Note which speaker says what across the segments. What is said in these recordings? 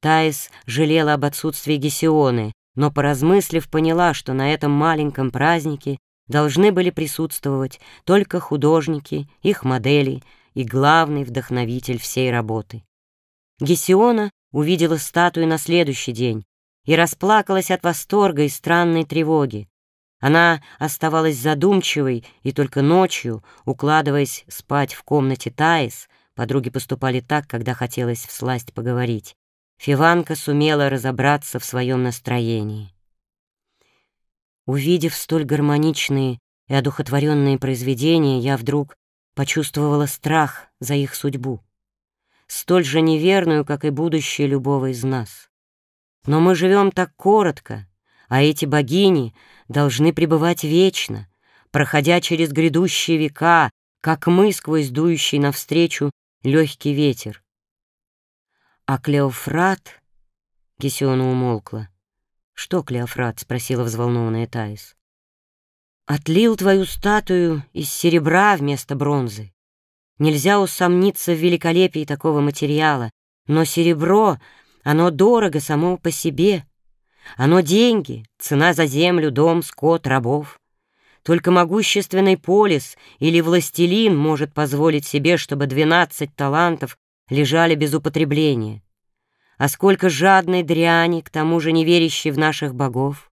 Speaker 1: Таис жалела об отсутствии Гесионы, но, поразмыслив, поняла, что на этом маленьком празднике должны были присутствовать только художники, их модели и главный вдохновитель всей работы. Гесиона увидела статую на следующий день и расплакалась от восторга и странной тревоги. Она оставалась задумчивой, и только ночью, укладываясь спать в комнате Таис, подруги поступали так, когда хотелось всласть поговорить, Фиванка сумела разобраться в своем настроении. Увидев столь гармоничные и одухотворенные произведения, я вдруг почувствовала страх за их судьбу, столь же неверную, как и будущее любого из нас. Но мы живем так коротко, а эти богини должны пребывать вечно, проходя через грядущие века, как мы сквозь дующий навстречу легкий ветер. А Клеофрат... Гесиона умолкла. «Что, Клеофрат?» — спросила взволнованная Таис. «Отлил твою статую из серебра вместо бронзы. Нельзя усомниться в великолепии такого материала, но серебро, оно дорого само по себе. Оно деньги, цена за землю, дом, скот, рабов. Только могущественный полис или властелин может позволить себе, чтобы двенадцать талантов лежали без употребления. А сколько жадной дряни, к тому же не верящей в наших богов.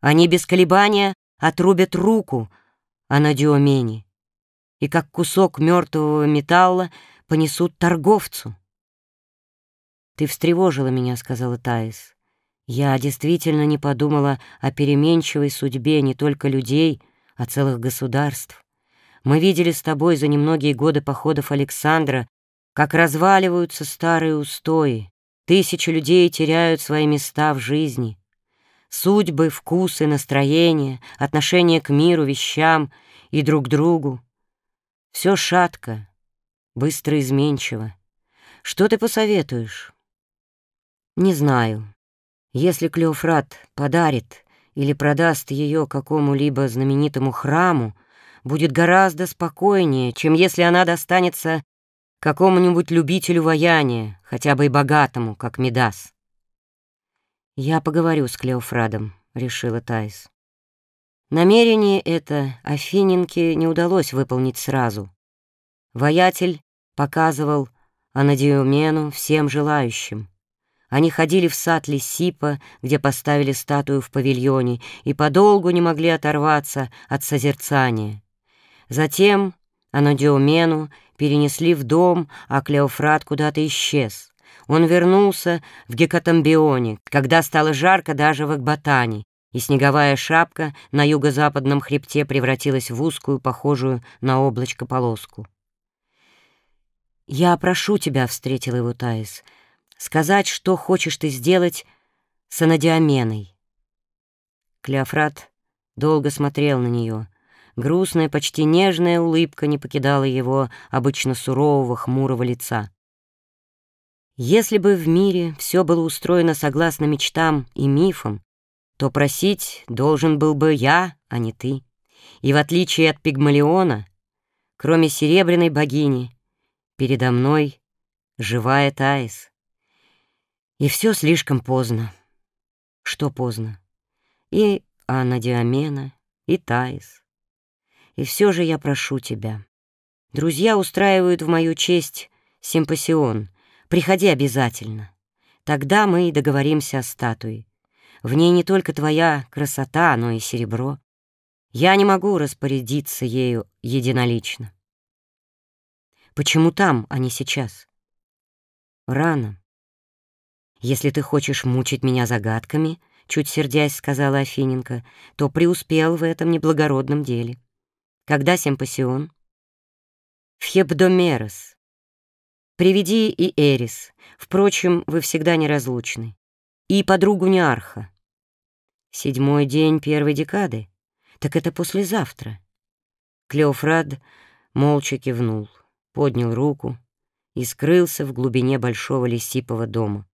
Speaker 1: Они без колебания отрубят руку, а на Диомене, и как кусок мертвого металла понесут торговцу. «Ты встревожила меня», — сказала Таис. «Я действительно не подумала о переменчивой судьбе не только людей, а целых государств. Мы видели с тобой за немногие годы походов Александра как разваливаются старые устои, тысячи людей теряют свои места в жизни. Судьбы, вкусы, настроения, отношение к миру, вещам и друг другу. Все шатко, быстро изменчиво. Что ты посоветуешь? Не знаю. Если Клеофрат подарит или продаст ее какому-либо знаменитому храму, будет гораздо спокойнее, чем если она достанется какому-нибудь любителю ваяния, хотя бы и богатому, как Медас. «Я поговорю с Клеофрадом», — решила Тайс. Намерение это Афининке не удалось выполнить сразу. Воятель показывал Анадиомену всем желающим. Они ходили в сад Лисипа, где поставили статую в павильоне, и подолгу не могли оторваться от созерцания. Затем Анадиомену перенесли в дом, а Клеофрат куда-то исчез. Он вернулся в Гекатамбионе, когда стало жарко даже в Экбатане, и снеговая шапка на юго-западном хребте превратилась в узкую, похожую на облачко полоску. «Я прошу тебя», — встретил его Таис, — «сказать, что хочешь ты сделать с Анадиоменой». Клеофрат долго смотрел на нее — Грустная, почти нежная улыбка не покидала его обычно сурового, хмурого лица. Если бы в мире все было устроено согласно мечтам и мифам, то просить должен был бы я, а не ты. И в отличие от Пигмалиона, кроме серебряной богини, передо мной живая Таис. И все слишком поздно. Что поздно? И Анна Диамена, и Таис. И все же я прошу тебя. Друзья устраивают в мою честь симпосион. Приходи обязательно. Тогда мы и договоримся о статуе. В ней не только твоя красота, но и серебро. Я не могу распорядиться ею единолично. Почему там, а не сейчас? Рано. Если ты хочешь мучить меня загадками, чуть сердясь сказала Афиненко, то преуспел в этом неблагородном деле. Когда симпосион? В Хебдомерос. Приведи и Эрис. Впрочем, вы всегда неразлучны. И подругу Неарха. Седьмой день первой декады. Так это послезавтра. Клеофрад молча кивнул, поднял руку и скрылся в глубине большого лисипового дома.